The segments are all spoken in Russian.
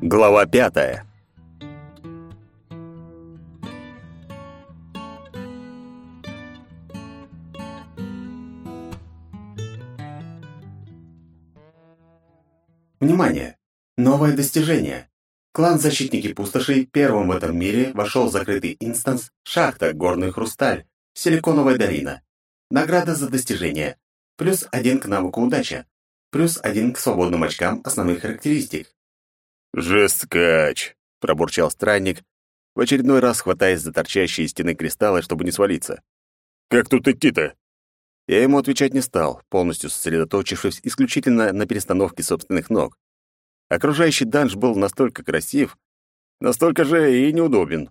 Глава пятая. Внимание! Новое достижение! Клан Защитники Пустошей первым в этом мире вошел в закрытый инстанс «Шахта. Горный Хрусталь. Силиконовая долина». Награда за достижение. Плюс один к навыку удача. Плюс один к свободным очкам основных характеристик. «Жесткач!» — пробурчал странник, в очередной раз хватаясь за торчащие из стены кристаллы, чтобы не свалиться. «Как тут идти-то?» Я ему отвечать не стал, полностью сосредоточившись исключительно на перестановке собственных ног. Окружающий данж был настолько красив, настолько же и неудобен.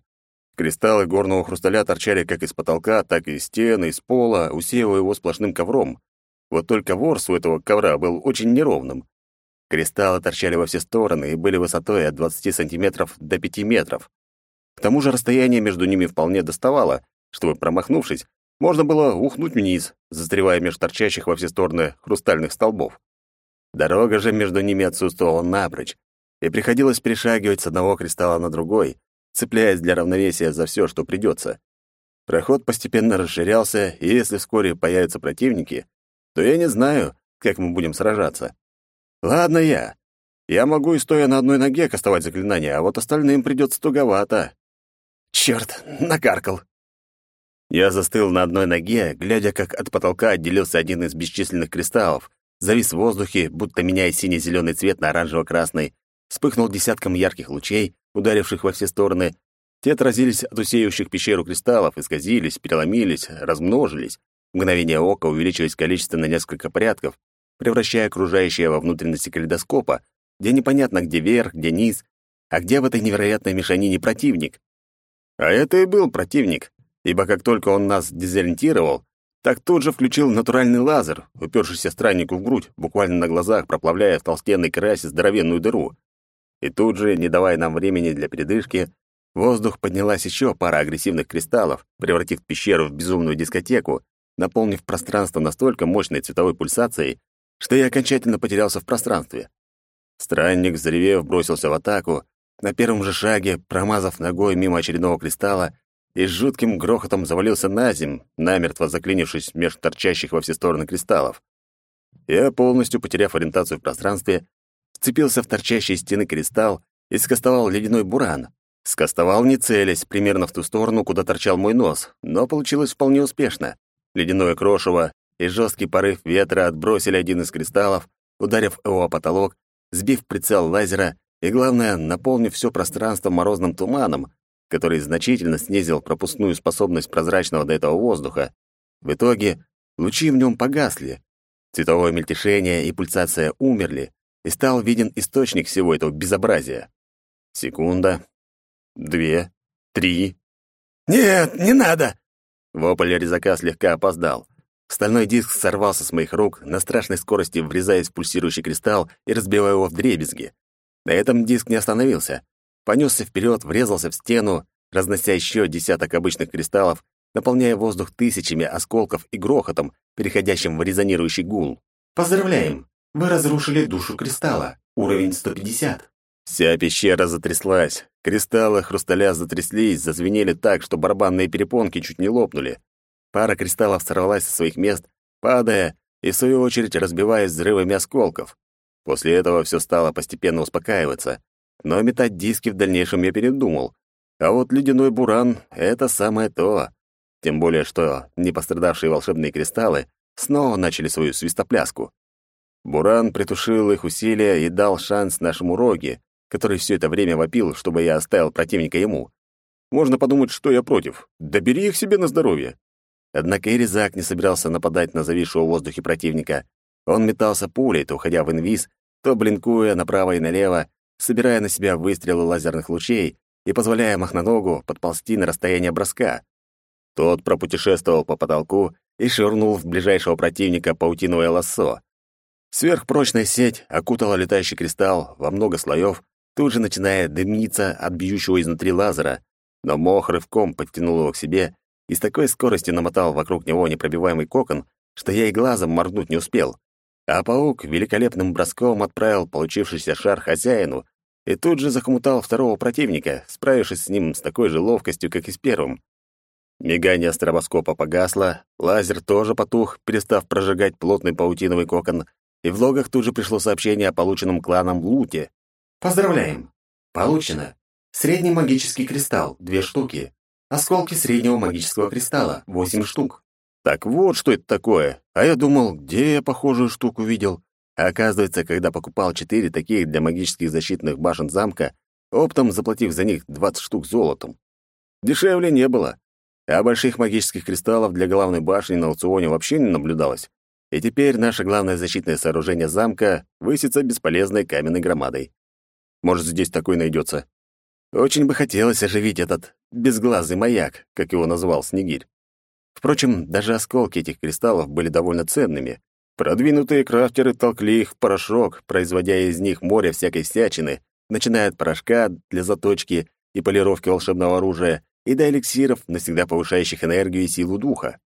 Кристаллы горного хрусталя торчали как из потолка, так и из стены, из пола, усеивая его сплошным ковром. Вот только ворс у этого ковра был очень неровным. Кристаллы торчали во все стороны и были высотой от 20 сантиметров до 5 метров. К тому же расстояние между ними вполне доставало, чтобы, промахнувшись, можно было ухнуть вниз, застревая меж торчащих во все стороны хрустальных столбов. Дорога же между ними отсутствовала напрочь, и приходилось перешагивать с одного кристалла на другой, цепляясь для равновесия за все, что придется. Проход постепенно расширялся, и если вскоре появятся противники, то я не знаю, как мы будем сражаться. Ладно я. Я могу и стоя на одной ноге кастовать заклинания, а вот остальным придется туговато. Черт, накаркал. Я застыл на одной ноге, глядя, как от потолка отделился один из бесчисленных кристаллов, завис в воздухе, будто меняя синий-зеленый цвет на оранжево-красный, вспыхнул десятком ярких лучей, ударивших во все стороны. Те отразились от усеивающих пещеру кристаллов, исказились, переломились, размножились. В мгновение ока увеличилось количество на несколько порядков, превращая окружающее во внутренности калейдоскопа, где непонятно, где верх, где низ, а где в этой невероятной мешанине противник. А это и был противник, ибо как только он нас дезориентировал, так тут же включил натуральный лазер, упершийся страннику в грудь, буквально на глазах проплавляя в толстенной красе здоровенную дыру. И тут же, не давая нам времени для передышки, воздух поднялась еще пара агрессивных кристаллов, превратив пещеру в безумную дискотеку, наполнив пространство настолько мощной цветовой пульсацией, что я окончательно потерялся в пространстве. Странник, взревев, бросился в атаку, на первом же шаге, промазав ногой мимо очередного кристалла, и с жутким грохотом завалился на земь, намертво заклинившись меж торчащих во все стороны кристаллов. Я, полностью потеряв ориентацию в пространстве, вцепился в торчащий стены кристалл и скостовал ледяной буран. Скостовал не целясь, примерно в ту сторону, куда торчал мой нос, но получилось вполне успешно. Ледяное крошево и жесткий порыв ветра отбросили один из кристаллов, ударив его о потолок, сбив прицел лазера и, главное, наполнив все пространство морозным туманом, который значительно снизил пропускную способность прозрачного до этого воздуха. В итоге лучи в нем погасли, цветовое мельтешение и пульсация умерли, и стал виден источник всего этого безобразия. Секунда, две, три. «Нет, не надо!» Вопль резака слегка опоздал. Стальной диск сорвался с моих рук, на страшной скорости врезаясь в пульсирующий кристалл и разбивая его в дребезги. На этом диск не остановился понесся вперед, врезался в стену, разнося еще десяток обычных кристаллов, наполняя воздух тысячами осколков и грохотом, переходящим в резонирующий гул. Поздравляем! Вы разрушили душу кристалла. Уровень 150. Вся пещера затряслась. Кристаллы хрусталя затряслись, зазвенели так, что барабанные перепонки чуть не лопнули. Пара кристаллов сорвалась со своих мест, падая и, в свою очередь, разбиваясь взрывами осколков. После этого все стало постепенно успокаиваться, но метать диски в дальнейшем я передумал. А вот ледяной буран — это самое то. Тем более, что непострадавшие волшебные кристаллы снова начали свою свистопляску. Буран притушил их усилия и дал шанс нашему Роге, который все это время вопил, чтобы я оставил противника ему. Можно подумать, что я против. Да бери их себе на здоровье. Однако и не собирался нападать на зависшего в воздухе противника. Он метался пулей, то уходя в инвиз, то блинкуя направо и налево, собирая на себя выстрелы лазерных лучей и позволяя махноногу подползти на расстояние броска. Тот пропутешествовал по потолку и швырнул в ближайшего противника паутиновое лассо. Сверхпрочная сеть окутала летающий кристалл во много слоев, тут же начиная дымиться от бьющего изнутри лазера, но мох рывком подтянул его к себе и с такой скоростью намотал вокруг него непробиваемый кокон, что я и глазом моргнуть не успел. А паук великолепным броском отправил получившийся шар хозяину, и тут же захомутал второго противника, справившись с ним с такой же ловкостью, как и с первым. Мигание стробоскопа погасло, лазер тоже потух, перестав прожигать плотный паутиновый кокон, и в логах тут же пришло сообщение о полученном кланом луте. Поздравляем! Получено. Средний магический кристалл — две штуки. Осколки среднего магического кристалла — восемь штук. Так вот, что это такое. А я думал, где я похожую штуку видел. А оказывается, когда покупал четыре таких для магических защитных башен замка, оптом заплатив за них 20 штук золотом. Дешевле не было. А больших магических кристаллов для главной башни на аукционе вообще не наблюдалось. И теперь наше главное защитное сооружение замка высится бесполезной каменной громадой. Может, здесь такой найдется. Очень бы хотелось оживить этот безглазый маяк, как его назвал Снегирь. Впрочем, даже осколки этих кристаллов были довольно ценными. Продвинутые крафтеры толкли их в порошок, производя из них море всякой всячины, начиная от порошка для заточки и полировки волшебного оружия и до эликсиров, навсегда повышающих энергию и силу духа.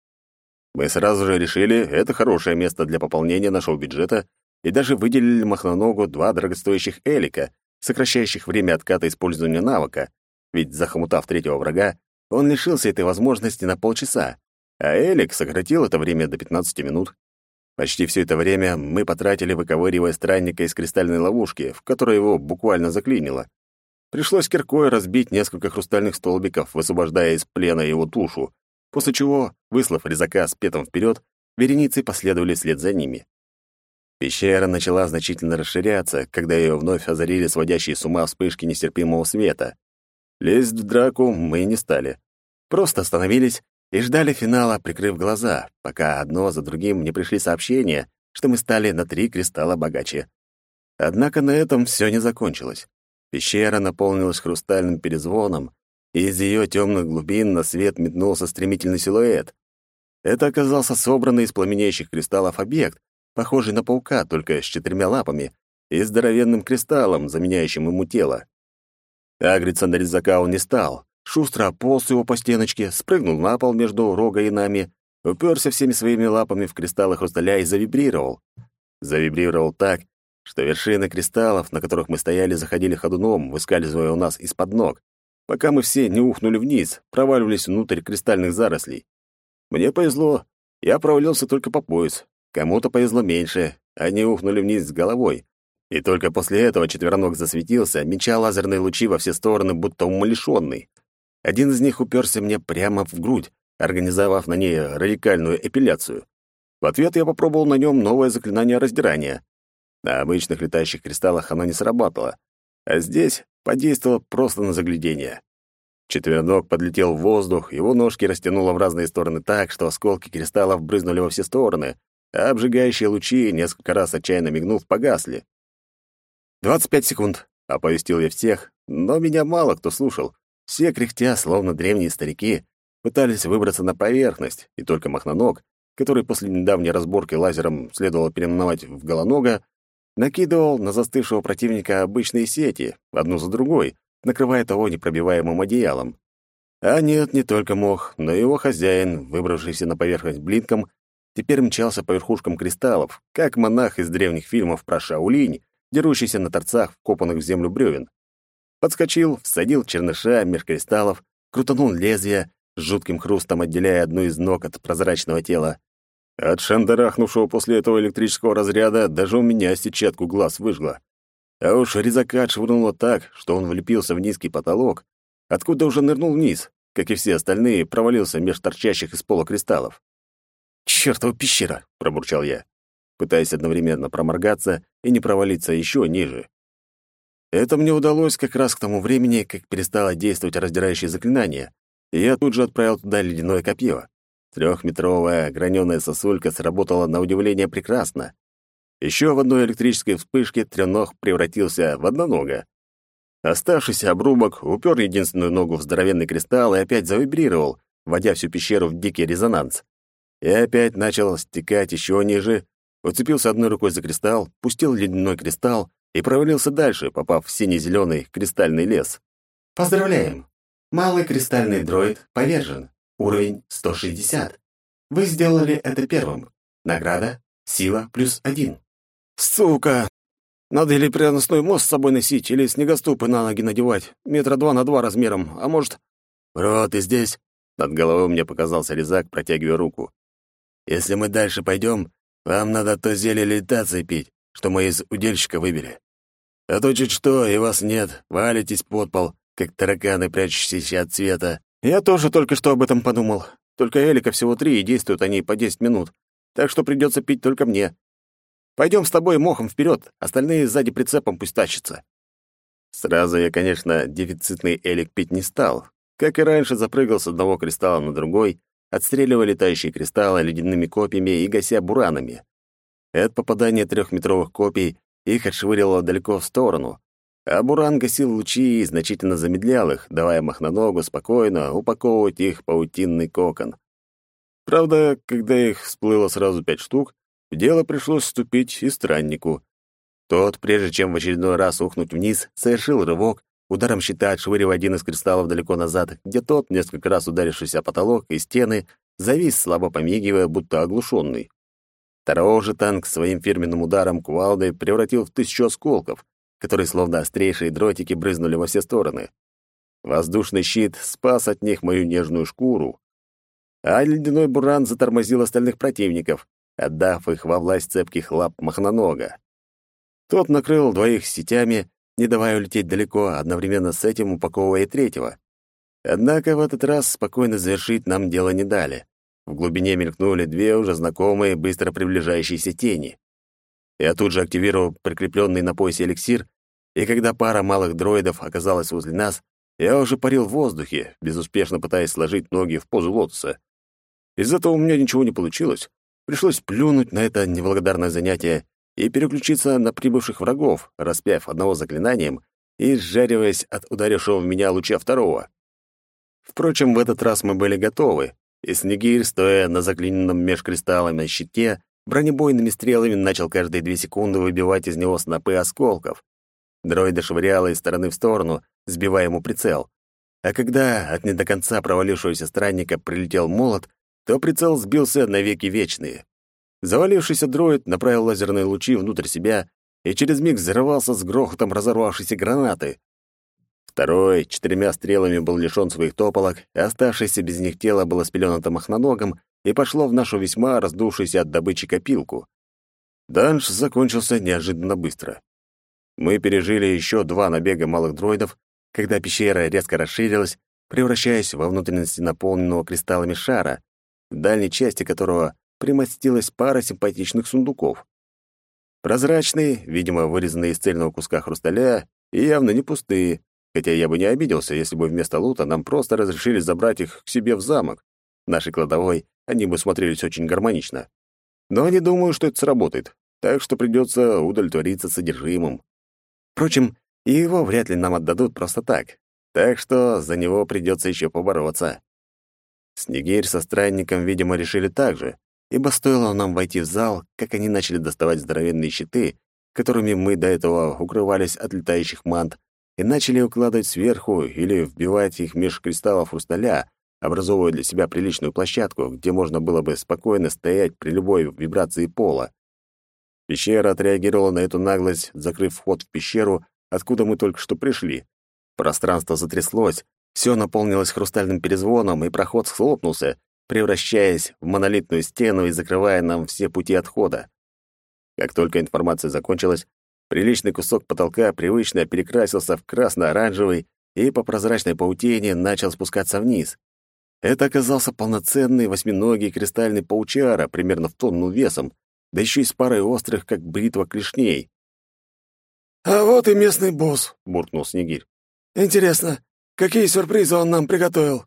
Мы сразу же решили, это хорошее место для пополнения нашего бюджета, и даже выделили Махноногу два дорогостоящих элика, сокращающих время отката использования навыка, ведь, захомутав третьего врага, он лишился этой возможности на полчаса, а Элик сократил это время до 15 минут. Почти все это время мы потратили, выковыривая странника из кристальной ловушки, в которой его буквально заклинило. Пришлось киркой разбить несколько хрустальных столбиков, высвобождая из плена его тушу, после чего, выслав резака с петом вперед, вереницы последовали вслед за ними. Пещера начала значительно расширяться, когда ее вновь озарили сводящие с ума вспышки нестерпимого света. Лезть в драку мы не стали. Просто остановились и ждали финала, прикрыв глаза, пока одно за другим не пришли сообщения, что мы стали на три кристалла богаче. Однако на этом все не закончилось. Пещера наполнилась хрустальным перезвоном, и из ее темных глубин на свет метнулся стремительный силуэт. Это оказался собранный из пламенеющих кристаллов объект, похожий на паука, только с четырьмя лапами и здоровенным кристаллом, заменяющим ему тело. Агриться на резака он не стал, шустро ополз его по стеночке, спрыгнул на пол между рога и нами, уперся всеми своими лапами в кристаллы хрусталя и завибрировал. Завибрировал так, что вершины кристаллов, на которых мы стояли, заходили ходуном, выскальзывая у нас из-под ног, пока мы все не ухнули вниз, проваливались внутрь кристальных зарослей. Мне повезло, я провалился только по пояс. Кому-то повезло меньше, они ухнули вниз с головой. И только после этого четвероног засветился, меча лазерные лучи во все стороны, будто умалишенный. Один из них уперся мне прямо в грудь, организовав на ней радикальную эпиляцию. В ответ я попробовал на нем новое заклинание раздирания. На обычных летающих кристаллах оно не срабатывало, а здесь подействовало просто на заглядение. Четвероног подлетел в воздух, его ножки растянуло в разные стороны так, что осколки кристаллов брызнули во все стороны, а обжигающие лучи, несколько раз отчаянно мигнув, погасли. «Двадцать пять секунд», — оповестил я всех, но меня мало кто слушал. Все, кряхтя, словно древние старики, пытались выбраться на поверхность, и только Махноног, который после недавней разборки лазером следовало переименовать в Голонога, накидывал на застывшего противника обычные сети, одну за другой, накрывая того непробиваемым одеялом. А нет, не только мох, но и его хозяин, выбравшийся на поверхность блинком, теперь мчался по верхушкам кристаллов, как монах из древних фильмов про Шаолинь, дерущийся на торцах, вкопанных в землю бревен. Подскочил, всадил черныша меж кристаллов, крутанул лезвие, с жутким хрустом отделяя одну из ног от прозрачного тела. От шандарахнувшего после этого электрического разряда даже у меня сетчатку глаз выжгла. А уж резака отшвырнуло так, что он влепился в низкий потолок, откуда уже нырнул вниз, как и все остальные, провалился меж торчащих из пола кристаллов. «Чёртова пещера!» — пробурчал я, пытаясь одновременно проморгаться и не провалиться еще ниже. Это мне удалось как раз к тому времени, как перестало действовать раздирающее заклинание, и я тут же отправил туда ледяное копье. Трехметровая граненая сосулька сработала на удивление прекрасно. Еще в одной электрической вспышке треног превратился в однонога. Оставшийся обрубок упер единственную ногу в здоровенный кристалл и опять завибрировал, вводя всю пещеру в дикий резонанс. И опять начал стекать еще ниже, уцепился одной рукой за кристалл, пустил ледяной кристалл и провалился дальше, попав в синий-зеленый кристальный лес. Поздравляем! Малый кристальный дроид повержен. Уровень 160. Вы сделали это первым. Награда — сила плюс один. «Сука!» Надо или переносной мост с собой носить, или снегоступы на ноги надевать, метра два на два размером, а может...» «Бро, ты здесь?» Над головой мне показался резак, протягивая руку. «Если мы дальше пойдем, вам надо то зелье левитации пить, что мы из удельщика выбили. А то чуть что, и вас нет, валитесь под пол, как тараканы, прячущиеся от света». «Я тоже только что об этом подумал. Только Элика всего три, и действуют они по десять минут. Так что придется пить только мне. Пойдем с тобой мохом вперед, остальные сзади прицепом пусть тащатся». Сразу я, конечно, дефицитный Элик пить не стал. Как и раньше, запрыгал с одного кристалла на другой, отстреливая летающие кристаллы ледяными копьями и гася буранами. От попадания трехметровых копий их отшвыривало далеко в сторону, а буран гасил лучи и значительно замедлял их, давая махноногу спокойно упаковывать их паутинный кокон. Правда, когда их всплыло сразу пять штук, в дело пришлось вступить и страннику. Тот, прежде чем в очередной раз ухнуть вниз, совершил рывок, ударом щита отшвыривая один из кристаллов далеко назад, где тот, несколько раз ударившись о потолок и стены, завис, слабо помигивая, будто оглушенный. Второго же танк своим фирменным ударом кувалды превратил в тысячу осколков, которые словно острейшие дротики брызнули во все стороны. Воздушный щит спас от них мою нежную шкуру, а ледяной буран затормозил остальных противников, отдав их во власть цепких лап махнонога. Тот накрыл двоих сетями, не давая улететь далеко, одновременно с этим упаковывая третьего. Однако в этот раз спокойно завершить нам дело не дали. В глубине мелькнули две уже знакомые, быстро приближающиеся тени. Я тут же активировал прикрепленный на поясе эликсир, и когда пара малых дроидов оказалась возле нас, я уже парил в воздухе, безуспешно пытаясь сложить ноги в позу лотоса. Из этого у меня ничего не получилось. Пришлось плюнуть на это неблагодарное занятие и переключиться на прибывших врагов, распяв одного заклинанием и сжариваясь от ударившего в меня луча второго. Впрочем, в этот раз мы были готовы, и Снегирь, стоя на заклиненном меж кристаллами щите, бронебойными стрелами начал каждые две секунды выбивать из него снопы осколков. Дроида швыряло из стороны в сторону, сбивая ему прицел. А когда от не до конца провалившегося странника прилетел молот, то прицел сбился навеки вечные. Завалившийся дроид направил лазерные лучи внутрь себя и через миг взорвался с грохотом разорвавшейся гранаты. Второй четырьмя стрелами был лишён своих тополок, и оставшееся без них тело было спелёнуто махноногом и пошло в нашу весьма раздувшуюся от добычи копилку. Данж закончился неожиданно быстро. Мы пережили еще два набега малых дроидов, когда пещера резко расширилась, превращаясь во внутренности наполненного кристаллами шара, в дальней части которого примостилась пара симпатичных сундуков. Прозрачные, видимо, вырезанные из цельного куска хрусталя, и явно не пустые, хотя я бы не обиделся, если бы вместо лута нам просто разрешили забрать их к себе в замок. Нашей кладовой они бы смотрелись очень гармонично. Но не думаю, что это сработает, так что придется удовлетвориться содержимым. Впрочем, его вряд ли нам отдадут просто так, так что за него придется еще побороться. Снегирь со странником, видимо, решили так же, ибо стоило нам войти в зал, как они начали доставать здоровенные щиты, которыми мы до этого укрывались от летающих мант, и начали укладывать сверху или вбивать их меж кристаллов хрусталя, образовывая для себя приличную площадку, где можно было бы спокойно стоять при любой вибрации пола. Пещера отреагировала на эту наглость, закрыв вход в пещеру, откуда мы только что пришли. Пространство затряслось, все наполнилось хрустальным перезвоном, и проход схлопнулся, превращаясь в монолитную стену и закрывая нам все пути отхода. Как только информация закончилась, приличный кусок потолка привычно перекрасился в красно-оранжевый и по прозрачной паутине начал спускаться вниз. Это оказался полноценный восьминогий кристальный паучара, примерно в тонну весом, да еще и с парой острых, как бритва, клешней. «А вот и местный босс», — буркнул Снегирь. «Интересно, какие сюрпризы он нам приготовил?»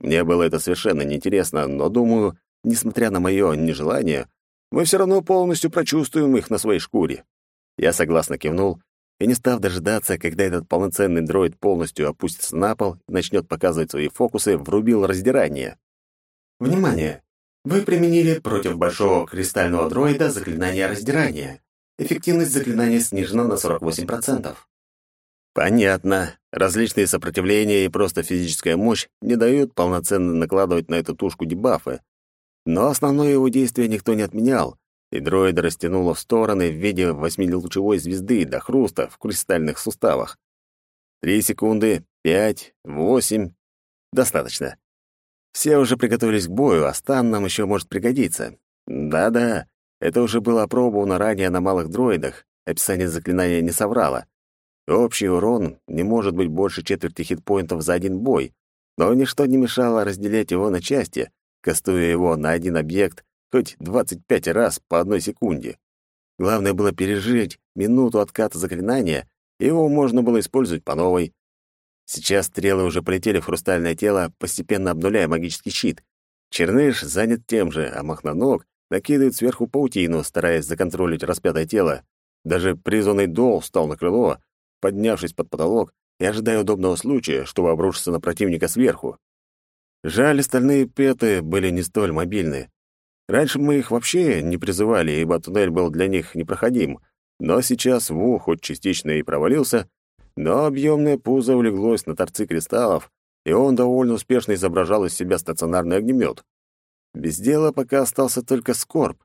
Мне было это совершенно неинтересно, но, думаю, несмотря на мое нежелание, мы все равно полностью прочувствуем их на своей шкуре. Я согласно кивнул и, не став дожидаться, когда этот полноценный дроид полностью опустится на пол и начнет показывать свои фокусы, врубил раздирание. Внимание! Вы применили против большого кристального дроида заклинание раздирания. Эффективность заклинания снижена на 48%. Понятно. Различные сопротивления и просто физическая мощь не дают полноценно накладывать на эту тушку дебафы. Но основное его действие никто не отменял, и дроида растянуло в стороны в виде восьмилучевой звезды до хруста в кристальных суставах. Три секунды, пять, восемь. Достаточно. Все уже приготовились к бою, а стан нам еще может пригодиться. Да-да, это уже было опробовано ранее на малых дроидах. Описание заклинания не соврало. Общий урон не может быть больше четверти хитпоинтов за один бой, но ничто не мешало разделять его на части, кастуя его на один объект хоть 25 раз по одной секунде. Главное было пережить минуту отката заклинания, и его можно было использовать по новой. Сейчас стрелы уже полетели в хрустальное тело, постепенно обнуляя магический щит. Черныш занят тем же, а Махноног накидывает сверху паутину, стараясь законтролить распятое тело. Даже призванный дол встал на крыло, поднявшись под потолок и ожидая удобного случая, чтобы обрушиться на противника сверху. Жаль, остальные петы были не столь мобильны. Раньше мы их вообще не призывали, ибо туннель был для них непроходим, но сейчас Ву хоть частично и провалился, но объемное пузо улеглось на торцы кристаллов, и он довольно успешно изображал из себя стационарный огнемет. Без дела пока остался только скорб,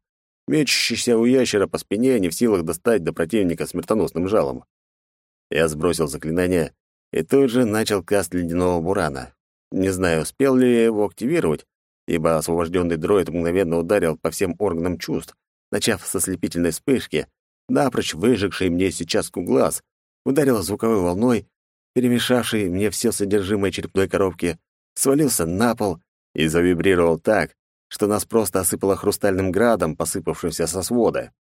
мечущийся у ящера по спине, не в силах достать до противника смертоносным жалом. Я сбросил заклинание и тут же начал каст ледяного бурана. Не знаю, успел ли я его активировать, ибо освобожденный дроид мгновенно ударил по всем органам чувств, начав со слепительной вспышки, напрочь выжегший мне сейчас глаз, ударил звуковой волной, перемешавшей мне все содержимое черепной коробки, свалился на пол и завибрировал так, что нас просто осыпало хрустальным градом, посыпавшимся со свода.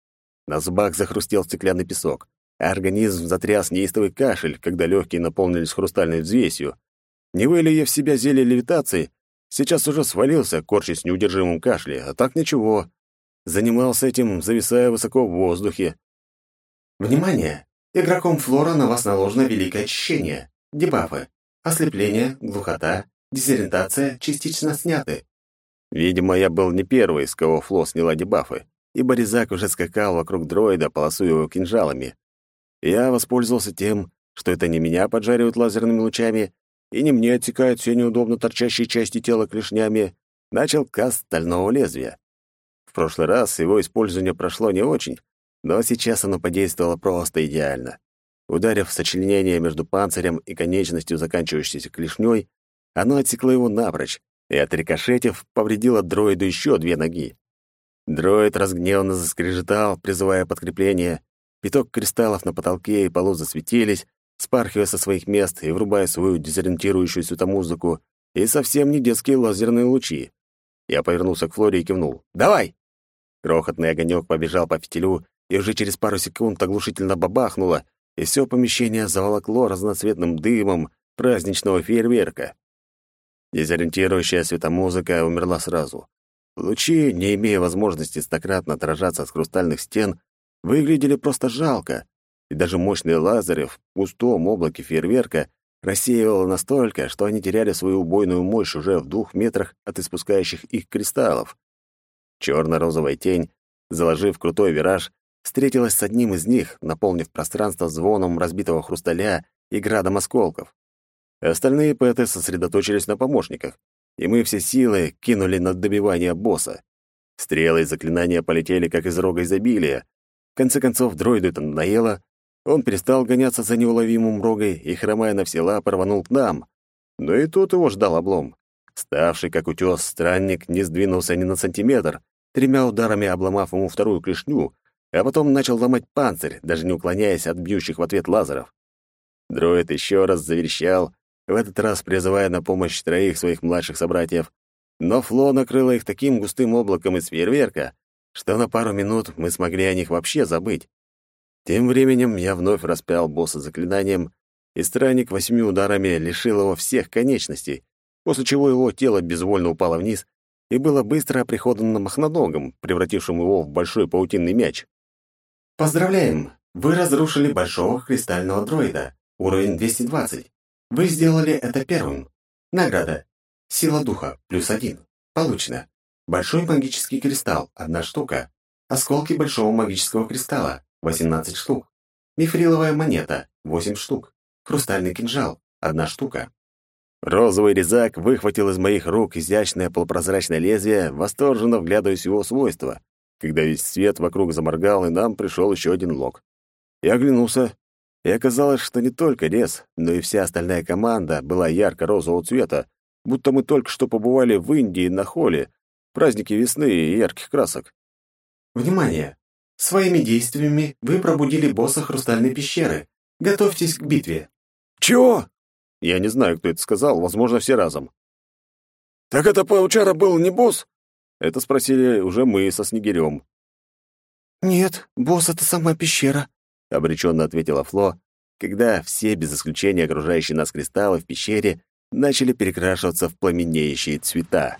На зубах захрустел стеклянный песок, организм затряс неистовый кашель, когда легкие наполнились хрустальной взвесью. Не вылив в себя зелье левитации, сейчас уже свалился, корчась в неудержимом кашле, а так ничего. Занимался этим, зависая высоко в воздухе. Внимание! Игроком Флора на вас наложено великое очищение. Дебафы. Ослепление, глухота, дезориентация частично сняты. Видимо, я был не первый, с кого Фло сняла дебафы, ибо резак уже скакал вокруг дроида, полосуя его кинжалами. Я воспользовался тем, что это не меня поджаривают лазерными лучами, и не мне отсекают все неудобно торчащие части тела клешнями, начал каст стального лезвия. В прошлый раз его использование прошло не очень, но сейчас оно подействовало просто идеально. Ударив в сочленение между панцирем и конечностью, заканчивающейся клешней, оно отсекло его напрочь, и, отрикошетив, повредило дроиду еще две ноги. Дроид разгневанно заскрежетал, призывая подкрепление. Пяток кристаллов на потолке и полу засветились, спархивая со своих мест и врубая свою дезориентирующую светомузыку и совсем не детские лазерные лучи. Я повернулся к Флоре и кивнул. «Давай!» Крохотный огонек побежал по фитилю, и уже через пару секунд оглушительно бабахнуло, и все помещение заволокло разноцветным дымом праздничного фейерверка. Дезориентирующая светомузыка умерла сразу. Лучи, не имея возможности стократно отражаться от хрустальных стен, выглядели просто жалко, и даже мощные лазеры в пустом облаке фейерверка рассеивало настолько, что они теряли свою убойную мощь уже в двух метрах от испускающих их кристаллов. Черно-розовая тень, заложив крутой вираж, встретилась с одним из них, наполнив пространство звоном разбитого хрусталя и градом осколков. Остальные пэты сосредоточились на помощниках, и мы все силы кинули на добивание босса. Стрелы и заклинания полетели, как из рога изобилия. Конце концов, дроиду это надоело, он перестал гоняться за неуловимым рогой и, хромая на все лапы, рванул к нам. Но и тут его ждал облом. Ставший как утес странник не сдвинулся ни на сантиметр, тремя ударами обломав ему вторую клешню, а потом начал ломать панцирь, даже не уклоняясь от бьющих в ответ лазеров. Дроид еще раз заверещал, в этот раз призывая на помощь троих своих младших собратьев, но Фло накрыло их таким густым облаком из фейерверка, что на пару минут мы смогли о них вообще забыть. Тем временем я вновь распял босса заклинанием, и странник восьми ударами лишил его всех конечностей, после чего его тело безвольно упало вниз и было быстро оприходовано махноногом, превратившим его в большой паутинный мяч. Поздравляем! Вы разрушили большого кристального дроида. Уровень 220. Вы сделали это первым. Награда. Сила духа, плюс один. Получено. Большой магический кристалл, одна штука. Осколки большого магического кристалла, 18 штук. Мифриловая монета, 8 штук. Хрустальный кинжал, одна штука. Розовый резак выхватил из моих рук изящное полупрозрачное лезвие, восторженно вглядываясь в его свойства. когда весь свет вокруг заморгал, и нам пришел еще один лог. Я оглянулся, и оказалось, что не только лес, но и вся остальная команда была ярко-розового цвета, будто мы только что побывали в Индии на холле, празднике весны и ярких красок. Внимание! Своими действиями вы пробудили босса Хрустальной пещеры. Готовьтесь к битве. Чего? Я не знаю, кто это сказал, возможно, все разом. Так это паучара был не босс? Это спросили уже мы со Снегирем. Нет, босс — это сама пещера, — обреченно ответила Фло, когда все, без исключения окружающие нас кристаллы в пещере, начали перекрашиваться в пламенеющие цвета.